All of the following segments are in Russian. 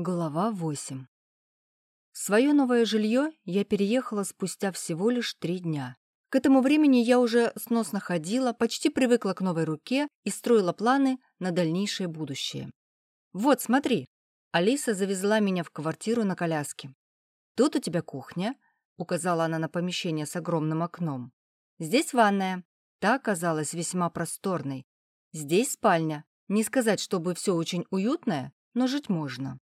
Глава 8 В свое новое жилье я переехала спустя всего лишь три дня. К этому времени я уже сносно ходила, почти привыкла к новой руке и строила планы на дальнейшее будущее. «Вот, смотри!» Алиса завезла меня в квартиру на коляске. «Тут у тебя кухня», — указала она на помещение с огромным окном. «Здесь ванная. Та оказалась весьма просторной. Здесь спальня. Не сказать, чтобы все очень уютное, но жить можно.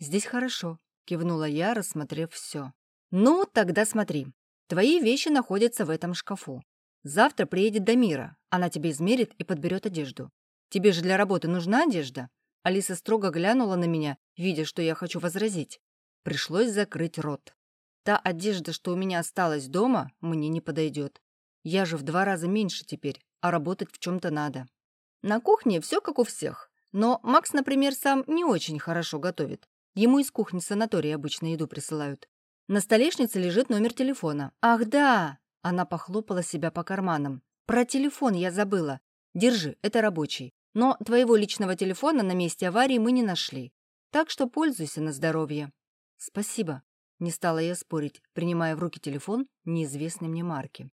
«Здесь хорошо», — кивнула я, рассмотрев все. «Ну, тогда смотри. Твои вещи находятся в этом шкафу. Завтра приедет Дамира. Она тебе измерит и подберет одежду. Тебе же для работы нужна одежда?» Алиса строго глянула на меня, видя, что я хочу возразить. Пришлось закрыть рот. Та одежда, что у меня осталась дома, мне не подойдет. Я же в два раза меньше теперь, а работать в чем-то надо. На кухне все как у всех. Но Макс, например, сам не очень хорошо готовит. Ему из кухни санатория обычно еду присылают. На столешнице лежит номер телефона. «Ах, да!» Она похлопала себя по карманам. «Про телефон я забыла. Держи, это рабочий. Но твоего личного телефона на месте аварии мы не нашли. Так что пользуйся на здоровье». «Спасибо», — не стала я спорить, принимая в руки телефон неизвестной мне марки.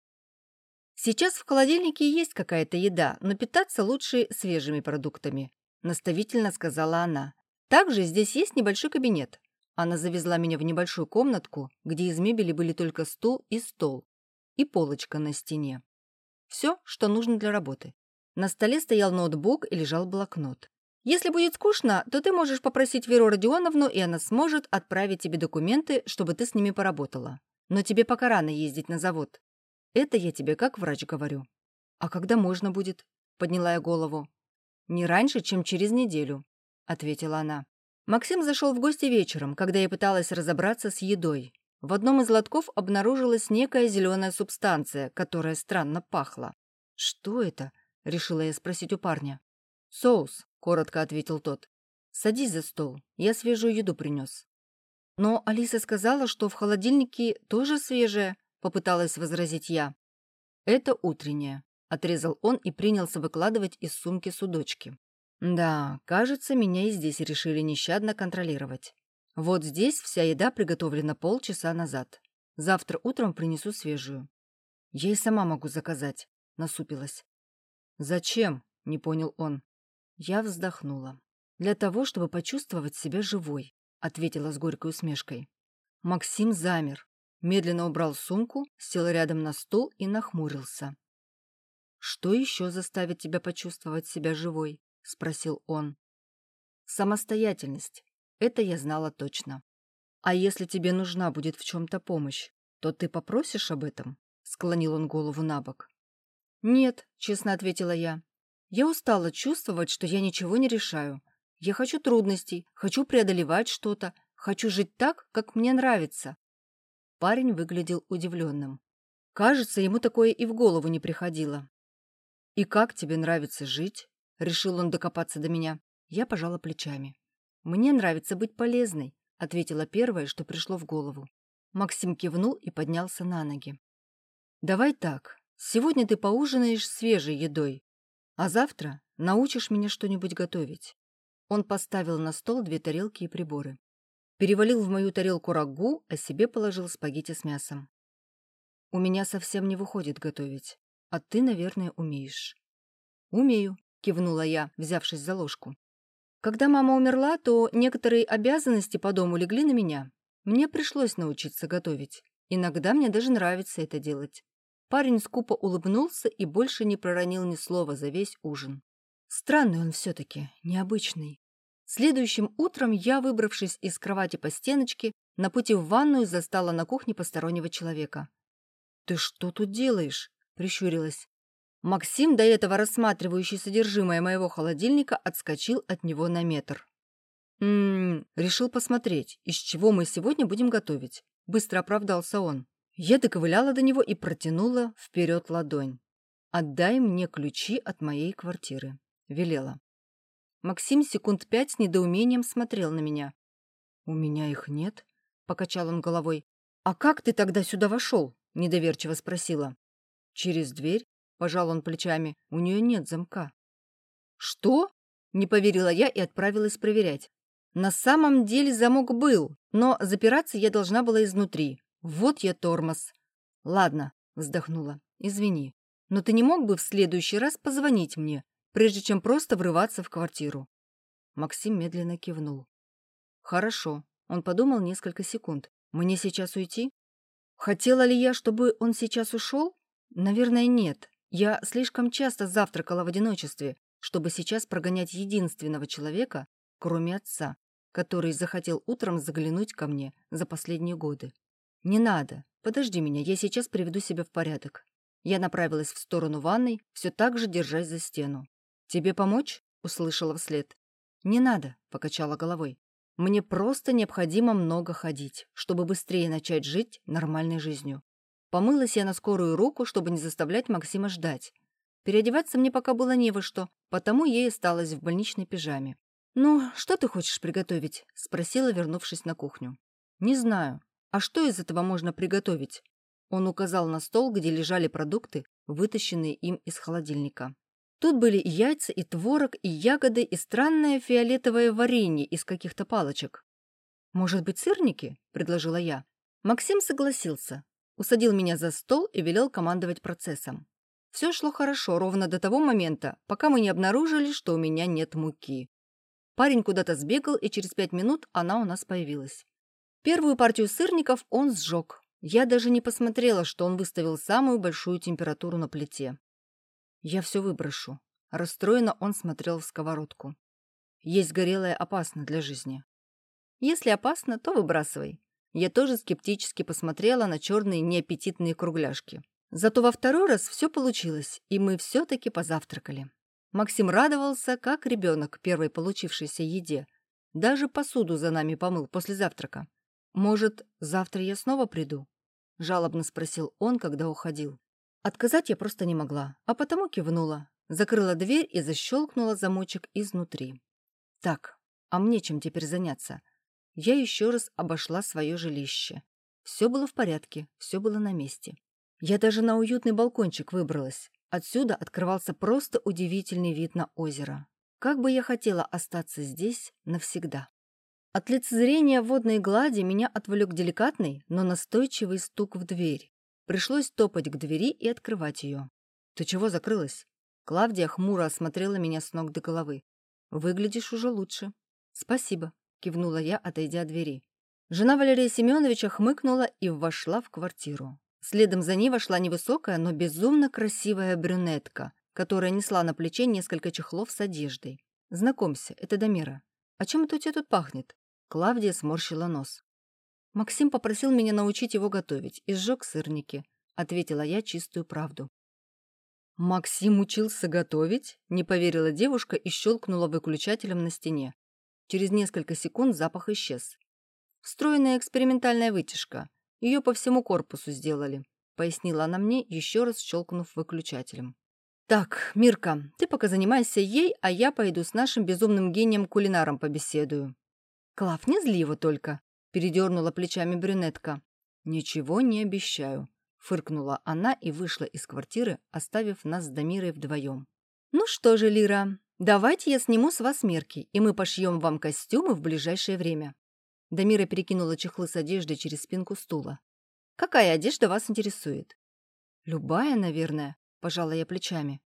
«Сейчас в холодильнике есть какая-то еда, но питаться лучше свежими продуктами», — наставительно сказала она. Также здесь есть небольшой кабинет. Она завезла меня в небольшую комнатку, где из мебели были только стул и стол, и полочка на стене. Все, что нужно для работы. На столе стоял ноутбук и лежал блокнот. Если будет скучно, то ты можешь попросить Веру Родионовну, и она сможет отправить тебе документы, чтобы ты с ними поработала. Но тебе пока рано ездить на завод. Это я тебе как врач говорю. А когда можно будет? Подняла я голову. Не раньше, чем через неделю. — ответила она. Максим зашел в гости вечером, когда я пыталась разобраться с едой. В одном из лотков обнаружилась некая зеленая субстанция, которая странно пахла. «Что это?» — решила я спросить у парня. «Соус», — коротко ответил тот. «Садись за стол, я свежую еду принес». «Но Алиса сказала, что в холодильнике тоже свежая», — попыталась возразить я. «Это утреннее», — отрезал он и принялся выкладывать из сумки судочки. Да, кажется, меня и здесь решили нещадно контролировать. Вот здесь вся еда приготовлена полчаса назад. Завтра утром принесу свежую. Я и сама могу заказать, насупилась. Зачем? Не понял он. Я вздохнула. Для того, чтобы почувствовать себя живой, ответила с горькой усмешкой. Максим замер, медленно убрал сумку, сел рядом на стул и нахмурился. Что еще заставит тебя почувствовать себя живой? — спросил он. «Самостоятельность. Это я знала точно. А если тебе нужна будет в чем-то помощь, то ты попросишь об этом?» — склонил он голову на бок. «Нет», — честно ответила я. «Я устала чувствовать, что я ничего не решаю. Я хочу трудностей, хочу преодолевать что-то, хочу жить так, как мне нравится». Парень выглядел удивленным. Кажется, ему такое и в голову не приходило. «И как тебе нравится жить?» Решил он докопаться до меня. Я пожала плечами. «Мне нравится быть полезной», — ответила первое, что пришло в голову. Максим кивнул и поднялся на ноги. «Давай так. Сегодня ты поужинаешь свежей едой, а завтра научишь меня что-нибудь готовить». Он поставил на стол две тарелки и приборы. Перевалил в мою тарелку рагу, а себе положил спагетти с мясом. «У меня совсем не выходит готовить, а ты, наверное, умеешь». «Умею», кивнула я, взявшись за ложку. Когда мама умерла, то некоторые обязанности по дому легли на меня. Мне пришлось научиться готовить. Иногда мне даже нравится это делать. Парень скупо улыбнулся и больше не проронил ни слова за весь ужин. Странный он все-таки, необычный. Следующим утром я, выбравшись из кровати по стеночке, на пути в ванную застала на кухне постороннего человека. «Ты что тут делаешь?» — прищурилась. Максим, до этого рассматривающий содержимое моего холодильника, отскочил от него на метр. «М-м, решил посмотреть, из чего мы сегодня будем готовить», — быстро оправдался он. Я доковыляла до него и протянула вперед ладонь. «Отдай мне ключи от моей квартиры», — велела. Максим секунд пять с недоумением смотрел на меня. «У меня их нет», — покачал он головой. «А как ты тогда сюда вошел?» — недоверчиво спросила. «Через дверь», Пожал он плечами. У нее нет замка. Что? Не поверила я и отправилась проверять. На самом деле замок был, но запираться я должна была изнутри. Вот я тормоз. Ладно, вздохнула. Извини. Но ты не мог бы в следующий раз позвонить мне, прежде чем просто врываться в квартиру? Максим медленно кивнул. Хорошо. Он подумал несколько секунд. Мне сейчас уйти? Хотела ли я, чтобы он сейчас ушел? Наверное, нет. Я слишком часто завтракала в одиночестве, чтобы сейчас прогонять единственного человека, кроме отца, который захотел утром заглянуть ко мне за последние годы. «Не надо. Подожди меня, я сейчас приведу себя в порядок». Я направилась в сторону ванной, все так же держась за стену. «Тебе помочь?» — услышала вслед. «Не надо», — покачала головой. «Мне просто необходимо много ходить, чтобы быстрее начать жить нормальной жизнью». Помылась я на скорую руку, чтобы не заставлять Максима ждать. Переодеваться мне пока было не во что, потому я и осталась в больничной пижаме. «Ну, что ты хочешь приготовить?» — спросила, вернувшись на кухню. «Не знаю. А что из этого можно приготовить?» Он указал на стол, где лежали продукты, вытащенные им из холодильника. Тут были и яйца, и творог, и ягоды, и странное фиолетовое варенье из каких-то палочек. «Может быть, сырники?» — предложила я. Максим согласился, усадил меня за стол и велел командовать процессом. Все шло хорошо ровно до того момента, пока мы не обнаружили, что у меня нет муки. Парень куда-то сбегал, и через пять минут она у нас появилась. Первую партию сырников он сжег. Я даже не посмотрела, что он выставил самую большую температуру на плите. Я все выброшу. Расстроенно он смотрел в сковородку. Есть горелое опасно для жизни. Если опасно, то выбрасывай. Я тоже скептически посмотрела на черные неаппетитные кругляшки. Зато во второй раз все получилось, и мы все-таки позавтракали. Максим радовался, как ребенок первой получившейся еде. Даже посуду за нами помыл после завтрака. «Может, завтра я снова приду?» — жалобно спросил он, когда уходил. Отказать я просто не могла, а потому кивнула, закрыла дверь и защелкнула замочек изнутри. «Так, а мне чем теперь заняться?» Я еще раз обошла свое жилище. Все было в порядке, все было на месте. Я даже на уютный балкончик выбралась, Отсюда открывался просто удивительный вид на озеро. Как бы я хотела остаться здесь навсегда. От лицезрения водной глади меня отвлек деликатный, но настойчивый стук в дверь. Пришлось топать к двери и открывать ее. «Ты чего закрылась?» Клавдия хмуро осмотрела меня с ног до головы. «Выглядишь уже лучше». «Спасибо», — кивнула я, отойдя от двери. Жена Валерия Семеновича хмыкнула и вошла в квартиру. Следом за ней вошла невысокая, но безумно красивая брюнетка, которая несла на плече несколько чехлов с одеждой. «Знакомься, это Дамира. А чем это у тебя тут пахнет?» Клавдия сморщила нос. «Максим попросил меня научить его готовить и сжег сырники», — ответила я чистую правду. «Максим учился готовить?» — не поверила девушка и щелкнула выключателем на стене. Через несколько секунд запах исчез. Встроенная экспериментальная вытяжка. Ее по всему корпусу сделали», — пояснила она мне, еще раз щелкнув выключателем. «Так, Мирка, ты пока занимайся ей, а я пойду с нашим безумным гением-кулинаром побеседую». «Клав, не зли его только», — передернула плечами брюнетка. «Ничего не обещаю», — фыркнула она и вышла из квартиры, оставив нас с Дамирой вдвоем. «Ну что же, Лира, давайте я сниму с вас мерки, и мы пошьем вам костюмы в ближайшее время. Дамира перекинула чехлы с одеждой через спинку стула. «Какая одежда вас интересует?» «Любая, наверное», — пожала я плечами.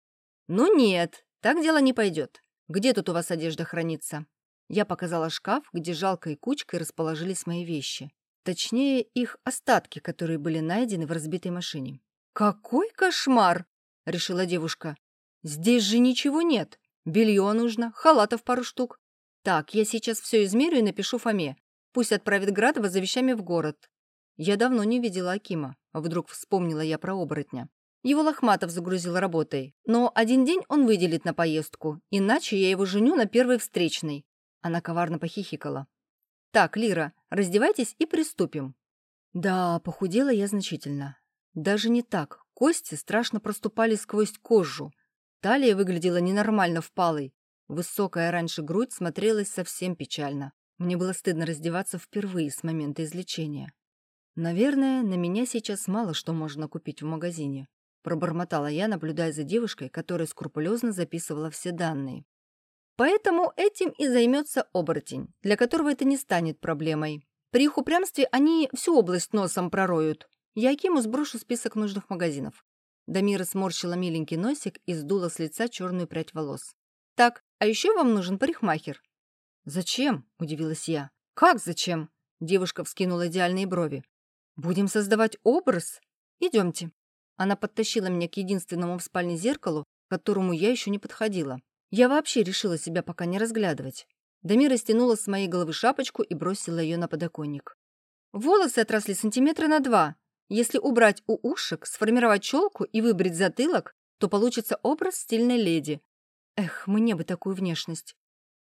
«Ну нет, так дело не пойдет. Где тут у вас одежда хранится?» Я показала шкаф, где жалкой кучкой расположились мои вещи. Точнее, их остатки, которые были найдены в разбитой машине. «Какой кошмар!» — решила девушка. «Здесь же ничего нет. Белье нужно, халатов пару штук. Так, я сейчас все измерю и напишу Фоме. Пусть отправит Градова за вещами в город. Я давно не видела Акима. Вдруг вспомнила я про оборотня. Его Лохматов загрузил работой. Но один день он выделит на поездку, иначе я его женю на первой встречной. Она коварно похихикала. «Так, Лира, раздевайтесь и приступим». Да, похудела я значительно. Даже не так. Кости страшно проступали сквозь кожу. Талия выглядела ненормально впалой. Высокая раньше грудь смотрелась совсем печально. Мне было стыдно раздеваться впервые с момента излечения. «Наверное, на меня сейчас мало что можно купить в магазине», пробормотала я, наблюдая за девушкой, которая скрупулезно записывала все данные. Поэтому этим и займется оборотень, для которого это не станет проблемой. При их упрямстве они всю область носом пророют. Я Акиму сброшу список нужных магазинов. Дамира сморщила миленький носик и сдула с лица черную прядь волос. «Так, а еще вам нужен парикмахер». «Зачем?» – удивилась я. «Как зачем?» – девушка вскинула идеальные брови. «Будем создавать образ? Идемте». Она подтащила меня к единственному в спальне зеркалу, к которому я еще не подходила. Я вообще решила себя пока не разглядывать. Дамира стянула с моей головы шапочку и бросила ее на подоконник. Волосы отросли сантиметра на два. Если убрать у ушек, сформировать челку и выбрить затылок, то получится образ стильной леди. Эх, мне бы такую внешность.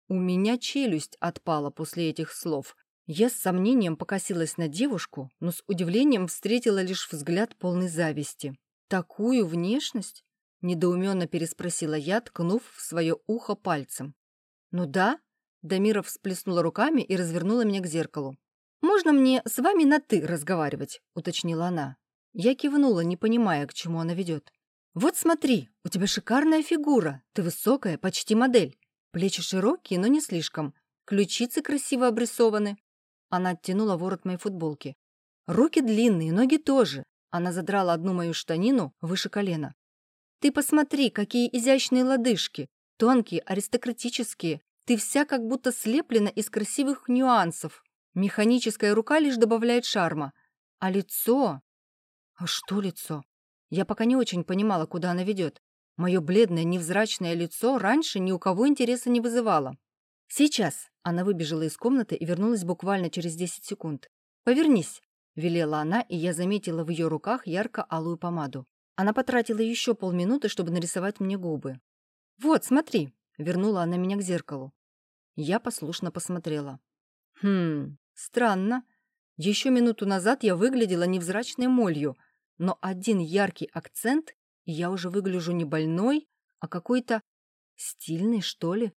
У меня челюсть отпала после этих слов. Я с сомнением покосилась на девушку, но с удивлением встретила лишь взгляд полный зависти. Такую внешность? Недоуменно переспросила я, ткнув в свое ухо пальцем. «Ну да», — Дамира всплеснула руками и развернула меня к зеркалу. «Можно мне с вами на «ты» разговаривать?» — уточнила она. Я кивнула, не понимая, к чему она ведет. «Вот смотри, у тебя шикарная фигура, ты высокая, почти модель. Плечи широкие, но не слишком. Ключицы красиво обрисованы». Она оттянула ворот моей футболки. «Руки длинные, ноги тоже». Она задрала одну мою штанину выше колена. Ты посмотри, какие изящные лодыжки, тонкие, аристократические. Ты вся как будто слеплена из красивых нюансов. Механическая рука лишь добавляет шарма. А лицо... А что лицо? Я пока не очень понимала, куда она ведет. Мое бледное, невзрачное лицо раньше ни у кого интереса не вызывало. «Сейчас!» Она выбежала из комнаты и вернулась буквально через 10 секунд. «Повернись!» — велела она, и я заметила в ее руках ярко-алую помаду. Она потратила еще полминуты, чтобы нарисовать мне губы. «Вот, смотри!» — вернула она меня к зеркалу. Я послушно посмотрела. «Хм, странно. Еще минуту назад я выглядела невзрачной молью, но один яркий акцент, и я уже выгляжу не больной, а какой-то стильный, что ли.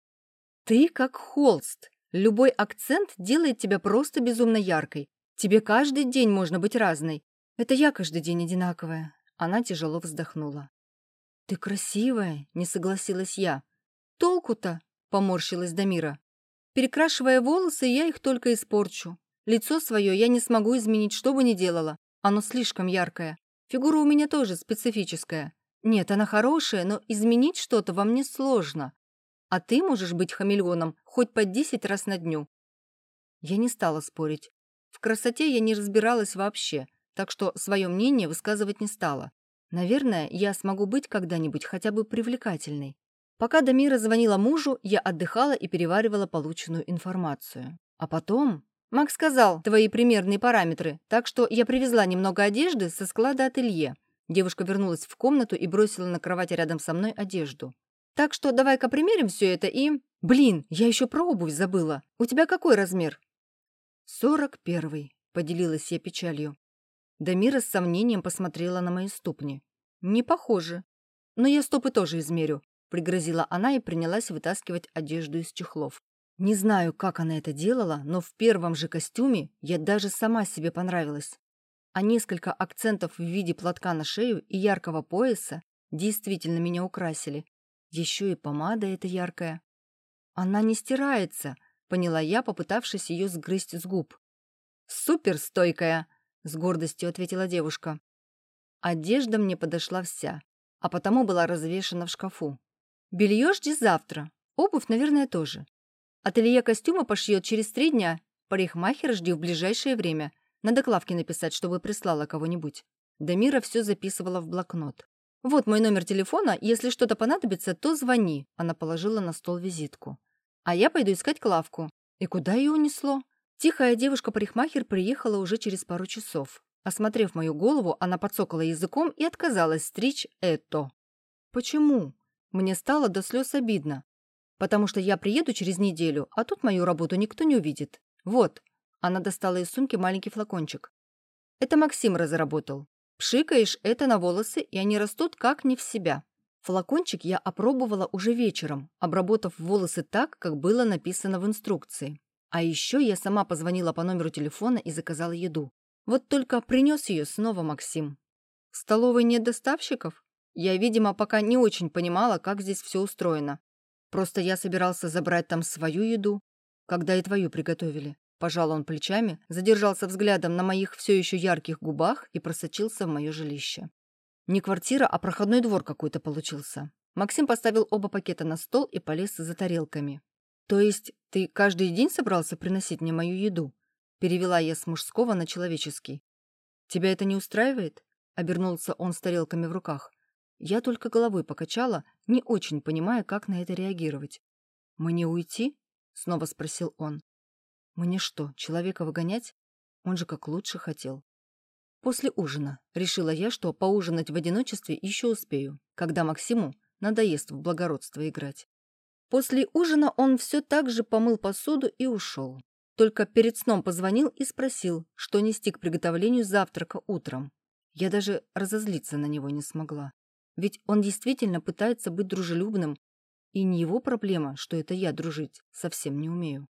Ты как холст. Любой акцент делает тебя просто безумно яркой. Тебе каждый день можно быть разной. Это я каждый день одинаковая. Она тяжело вздохнула. «Ты красивая», — не согласилась я. «Толку-то?» — поморщилась Дамира. «Перекрашивая волосы, я их только испорчу. Лицо свое я не смогу изменить, что бы ни делала. Оно слишком яркое. Фигура у меня тоже специфическая. Нет, она хорошая, но изменить что-то вам не сложно. А ты можешь быть хамелеоном хоть по десять раз на дню». Я не стала спорить. В красоте я не разбиралась вообще так что свое мнение высказывать не стала. Наверное, я смогу быть когда-нибудь хотя бы привлекательной. Пока Дамира звонила мужу, я отдыхала и переваривала полученную информацию. А потом... Макс сказал твои примерные параметры, так что я привезла немного одежды со склада ателье. Девушка вернулась в комнату и бросила на кровати рядом со мной одежду. Так что давай-ка примерим все это и... Блин, я еще про обувь забыла. У тебя какой размер? Сорок первый, поделилась я печалью. Дамира с сомнением посмотрела на мои ступни. «Не похоже. Но я стопы тоже измерю», — пригрозила она и принялась вытаскивать одежду из чехлов. Не знаю, как она это делала, но в первом же костюме я даже сама себе понравилась. А несколько акцентов в виде платка на шею и яркого пояса действительно меня украсили. Еще и помада эта яркая. «Она не стирается», — поняла я, попытавшись ее сгрызть с губ. «Суперстойкая!» с гордостью ответила девушка. Одежда мне подошла вся, а потому была развешена в шкафу. Белье жди завтра, обувь, наверное, тоже. Ателье костюма пошьет через три дня, парикмахер жди в ближайшее время. Надо Клавке написать, чтобы прислала кого-нибудь. Дамира все записывала в блокнот. «Вот мой номер телефона, если что-то понадобится, то звони», она положила на стол визитку. «А я пойду искать Клавку». И куда ее унесло? Тихая девушка-парикмахер приехала уже через пару часов. Осмотрев мою голову, она подсокала языком и отказалась стричь это. Почему? Мне стало до слез обидно. Потому что я приеду через неделю, а тут мою работу никто не увидит. Вот. Она достала из сумки маленький флакончик. Это Максим разработал. Пшикаешь это на волосы, и они растут как не в себя. Флакончик я опробовала уже вечером, обработав волосы так, как было написано в инструкции. А еще я сама позвонила по номеру телефона и заказала еду. Вот только принес ее снова Максим. В столовой нет доставщиков? Я, видимо, пока не очень понимала, как здесь все устроено. Просто я собирался забрать там свою еду, когда и твою приготовили. Пожал он плечами, задержался взглядом на моих все еще ярких губах и просочился в мое жилище. Не квартира, а проходной двор какой-то получился. Максим поставил оба пакета на стол и полез за тарелками. «То есть ты каждый день собрался приносить мне мою еду?» Перевела я с мужского на человеческий. «Тебя это не устраивает?» Обернулся он с тарелками в руках. Я только головой покачала, не очень понимая, как на это реагировать. «Мне уйти?» — снова спросил он. «Мне что, человека выгонять? Он же как лучше хотел». После ужина решила я, что поужинать в одиночестве еще успею, когда Максиму надоест в благородство играть. После ужина он все так же помыл посуду и ушел. Только перед сном позвонил и спросил, что нести к приготовлению завтрака утром. Я даже разозлиться на него не смогла. Ведь он действительно пытается быть дружелюбным, и не его проблема, что это я дружить совсем не умею.